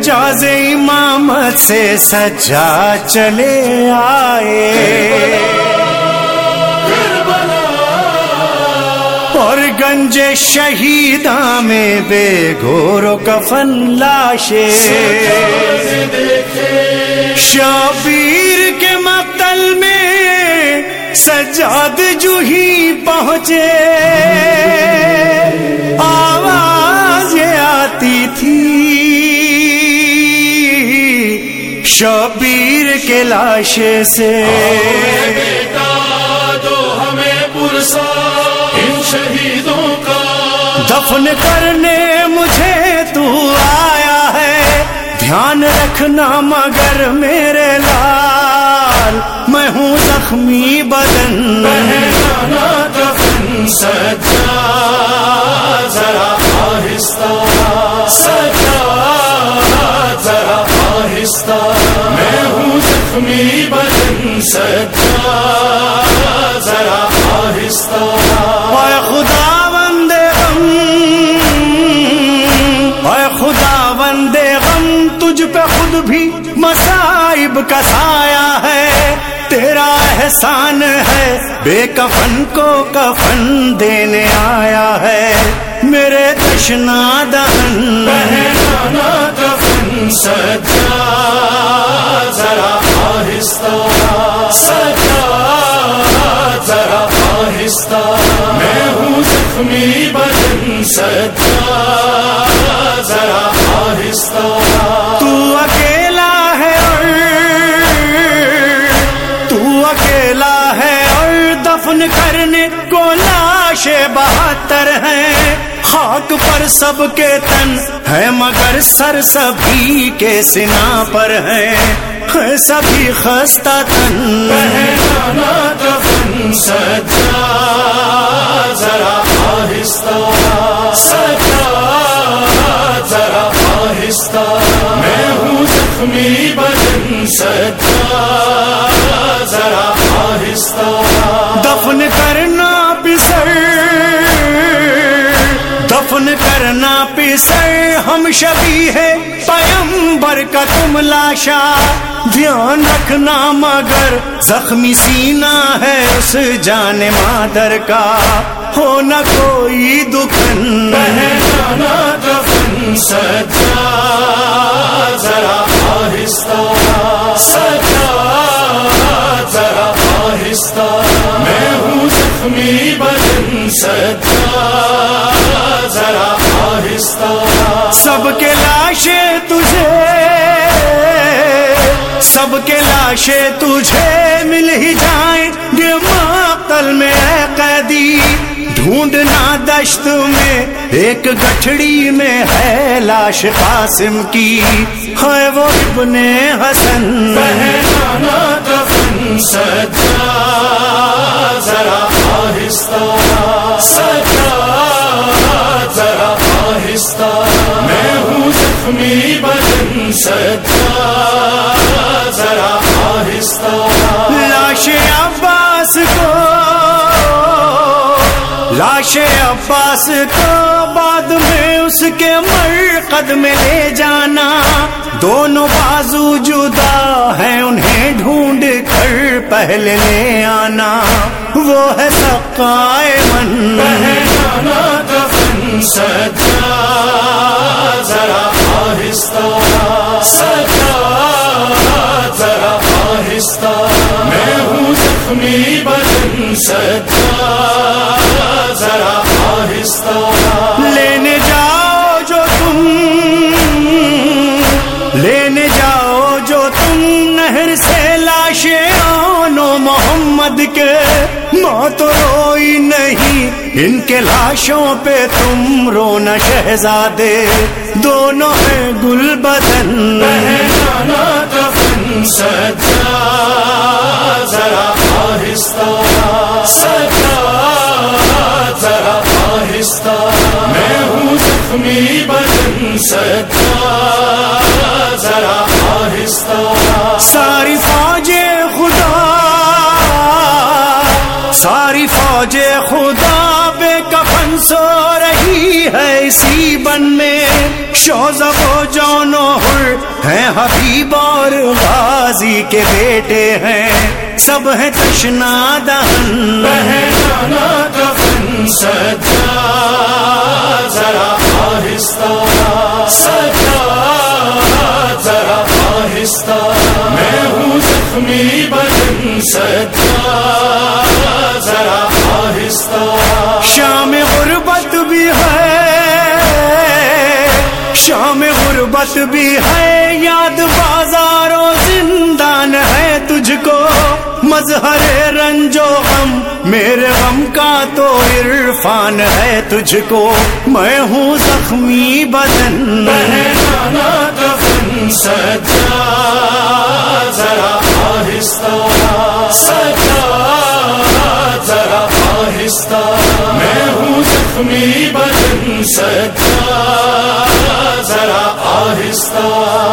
اعجاز امامت سے سجا چلے آئے۔ اور گنج شہیداں میں بے گور و کفن لاشے۔ شبیر کے مقتل میں سجاد جو ہی پہنچے۔ شبیر کے لاشے سے۔ دو ہمیں پرسا ان شہیدوں کا دفن کرنے مجھے تو آیا ہے۔ دھیان رکھنا مگر میرے لال، میں ہوں زخمی بدن۔ بدن سجا ذرا آہستہ۔ اے خدا بندے غم اے خدا بندے غم تجھ پہ خود بھی مصائب کا سایہ ہے۔ تیرا احسان ہے، بے کفن کو کفن دینے آیا ہے۔ میرے تشنا دہن۔ زخمی بدن سجا ذرا آہستہ۔ تو اکیلا ہے اور، تو اکیلا ہے اور دفن کرنے کو لاش بہتر ہیں خاک پر سب کے تن ہے، مگر سر سبھی کے سنا پر ہے۔ سبھی خستہ تن۔ پہنانا سجا، ذرا آہستہ، سجا، ذرا آہستہ۔ میں ہوں زخمی بدن، سجا، ذرا آہستہ۔ دفن کرنا پسر، دفن کرنا پسر۔ ہم شبی ہے پیمبر کا تم لاشا دھیان رکھنا مگر زخمی سینا ہے اس جان مادر کا۔ ہو نہ کوئی دکھن۔ سجا ذرا آہستہ۔ سجا ذرا آہستہ۔ میں ہوں زخمی بدن سجا ذرا آہستہ۔ سب کے لاشے تجھے سب کے لاشے تجھے مل ہی جائیں گے مقتل میں، اے قیدی۔ ڈھونڈنا دشت میں ایک گٹھڑی میں ہے لاش قاسم کی۔ ہے وہ ابن حسن۔ پہنانا دفن سجا ذرا آہستہ۔ سجا ذرا آہستہ۔ میں ہوں زخمی بدن سجا عباس کو لاش عباس کو بعد میں اس کے مرقد میں لے جانا دونوں بازو جدا ہیں انہیں ڈھونڈ کر پہلے لے آنا وہ ہے سقائے من پہنانا سجا ذرا آہستہ سجا ذرا آہستہ میں ہوں زخمی سجا ذرا آہستہ۔ لینے جاؤ جو تم، لینے جاؤ جو تم۔ نہر سے لاشیں آنو محمد کے۔ موت روئی نہیں، ان کے لاشوں پہ تم رونا شہزادے۔ دونوں ہیں گل بدن۔ سجا ذرا آہستہ۔ بدن ذرا آہستہ ساری فوجیں خدا، ساری فوج خدا بے کفن سو رہی ہے اسی بن میں۔ شوز و جونو ہر ہیں حبیب اور غازی کے بیٹے ہیں۔ سب ہیں تشنا دہن۔ پہنانا کفن سجا بدن ذرا آہستہ شام غربت بھی ہے، شام غربت بھی ہے۔ یاد بازاروں زندان ہے تجھ کو مظہر رنج و غم۔ میرے غم کا تو عرفان ہے تجھ کو میں ہوں زخمی بدن۔ زخمی سجا ذرا آہستہ۔